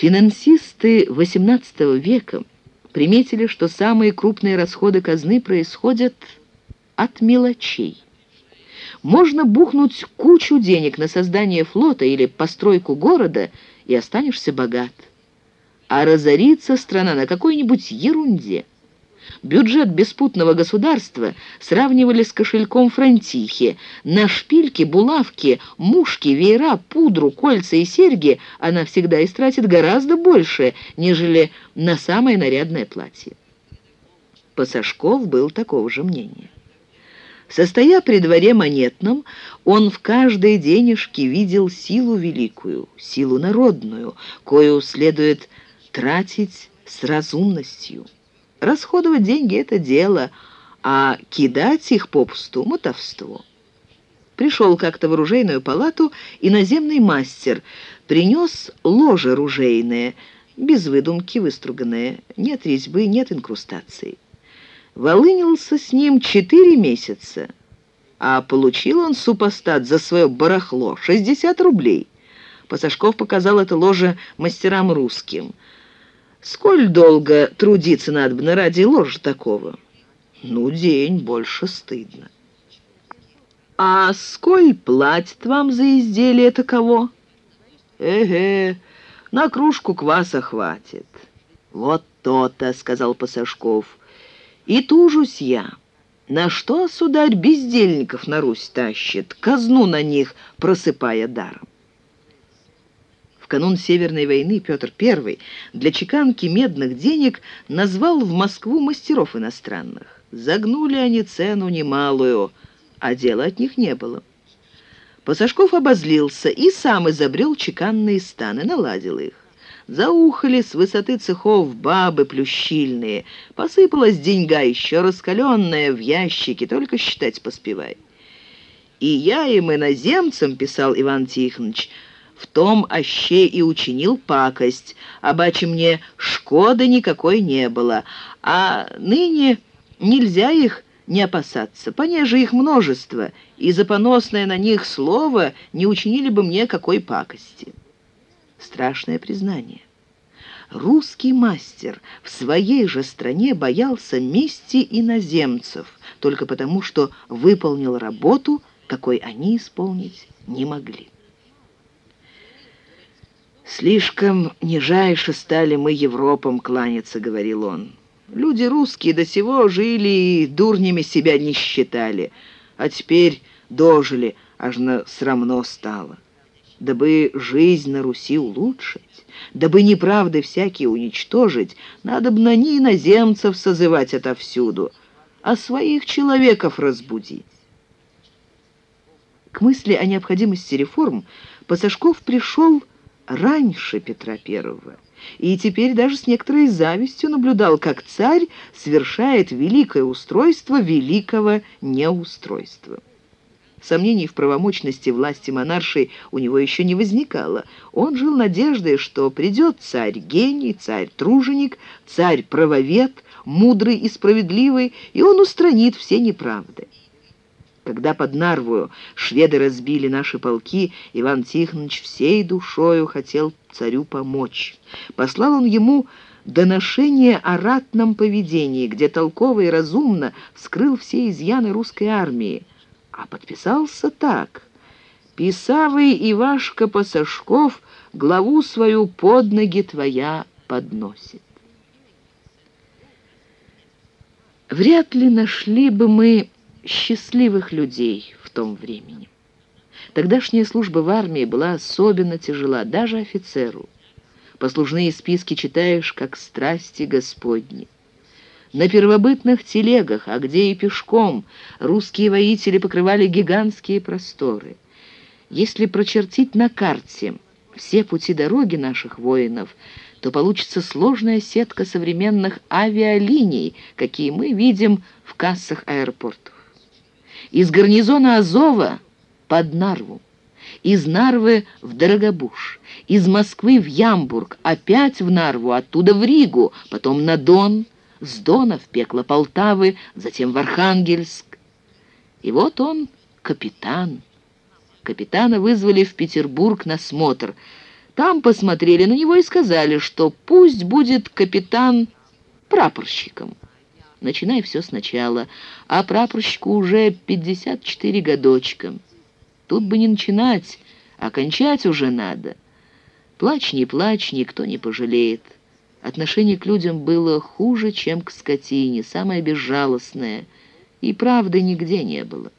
Финансисты XVIII века приметили, что самые крупные расходы казны происходят от мелочей. Можно бухнуть кучу денег на создание флота или постройку города, и останешься богат. А разорится страна на какой-нибудь ерунде. Бюджет беспутного государства сравнивали с кошельком фронтихи. На шпильки, булавки, мушки, веера, пудру, кольца и серьги она всегда истратит гораздо больше, нежели на самое нарядное платье. Пасашков был такого же мнения. Состоя при дворе монетном, он в каждой денежке видел силу великую, силу народную, кою следует тратить с разумностью. Расходовать деньги — это дело, а кидать их попусту — мотовство. Пришел как-то в оружейную палату иноземный мастер, принес ложе ружейное, без выдумки выструганное, нет резьбы, нет инкрустации. Волынился с ним четыре месяца, а получил он супостат за свое барахло 60 рублей. Пасашков показал это ложе мастерам русским. Сколь долго трудиться надо бы на ради ложа такого? Ну, день, больше стыдно. А сколь платит вам за изделие таково? Эге, на кружку кваса хватит. Вот то-то, сказал Пасашков. И тужусь я. На что, сударь, бездельников на Русь тащит, казну на них просыпая даром? Канун Северной войны Петр I для чеканки медных денег назвал в Москву мастеров иностранных. Загнули они цену немалую, а дела от них не было. Пасашков обозлился и сам изобрел чеканные станы, наладил их. Заухали с высоты цехов бабы плющильные. Посыпалась деньга еще раскаленная в ящике, только считать поспевай. «И я им иноземцам, — писал Иван Тихонович, — в том аще и учинил пакость, бачи мне шкоды никакой не было, а ныне нельзя их не опасаться, понеже их множество, и за поносное на них слово не учинили бы мне какой пакости» страшное признание. Русский мастер в своей же стране боялся мести иноземцев, только потому, что выполнил работу, какой они исполнить не могли. «Слишком нижайше стали мы Европам кланяться», — говорил он. «Люди русские до сего жили и дурнями себя не считали, а теперь дожили, аж на срамно стало» дабы жизнь на Руси улучшить, дабы неправды всякие уничтожить, надо бы на не иноземцев созывать отовсюду, а своих человеков разбудить. К мысли о необходимости реформ Пасашков пришел раньше Петра Первого, и теперь даже с некоторой завистью наблюдал, как царь совершает великое устройство великого неустройства. Сомнений в правомочности власти монаршей у него еще не возникало. Он жил надеждой, что придет царь-гений, царь-труженик, царь-правовед, мудрый и справедливый, и он устранит все неправды. Когда под Нарвою шведы разбили наши полки, Иван Тихонович всей душою хотел царю помочь. Послал он ему доношение о ратном поведении, где толково и разумно вскрыл все изъяны русской армии, а подписался так. «Писавый Ивашка Пасашков главу свою под ноги твоя подносит». Вряд ли нашли бы мы счастливых людей в том времени. Тогдашняя служба в армии была особенно тяжела, даже офицеру. Послужные списки читаешь, как страсти Господни. На первобытных телегах, а где и пешком, русские воители покрывали гигантские просторы. Если прочертить на карте все пути дороги наших воинов, то получится сложная сетка современных авиалиний, какие мы видим в кассах аэропортов. Из гарнизона Азова под Нарву, из Нарвы в Дорогобуш, из Москвы в Ямбург, опять в Нарву, оттуда в Ригу, потом на Дон, с Дона в пекло Полтавы, затем в Архангельск. И вот он, капитан. Капитана вызвали в Петербург на смотр – Там посмотрели на него и сказали, что пусть будет капитан прапорщиком. Начинай все сначала, а прапорщику уже 54 годочка. Тут бы не начинать, а кончать уже надо. Плачь, не плачь, никто не пожалеет. Отношение к людям было хуже, чем к скотине, самое безжалостное, и правды нигде не было.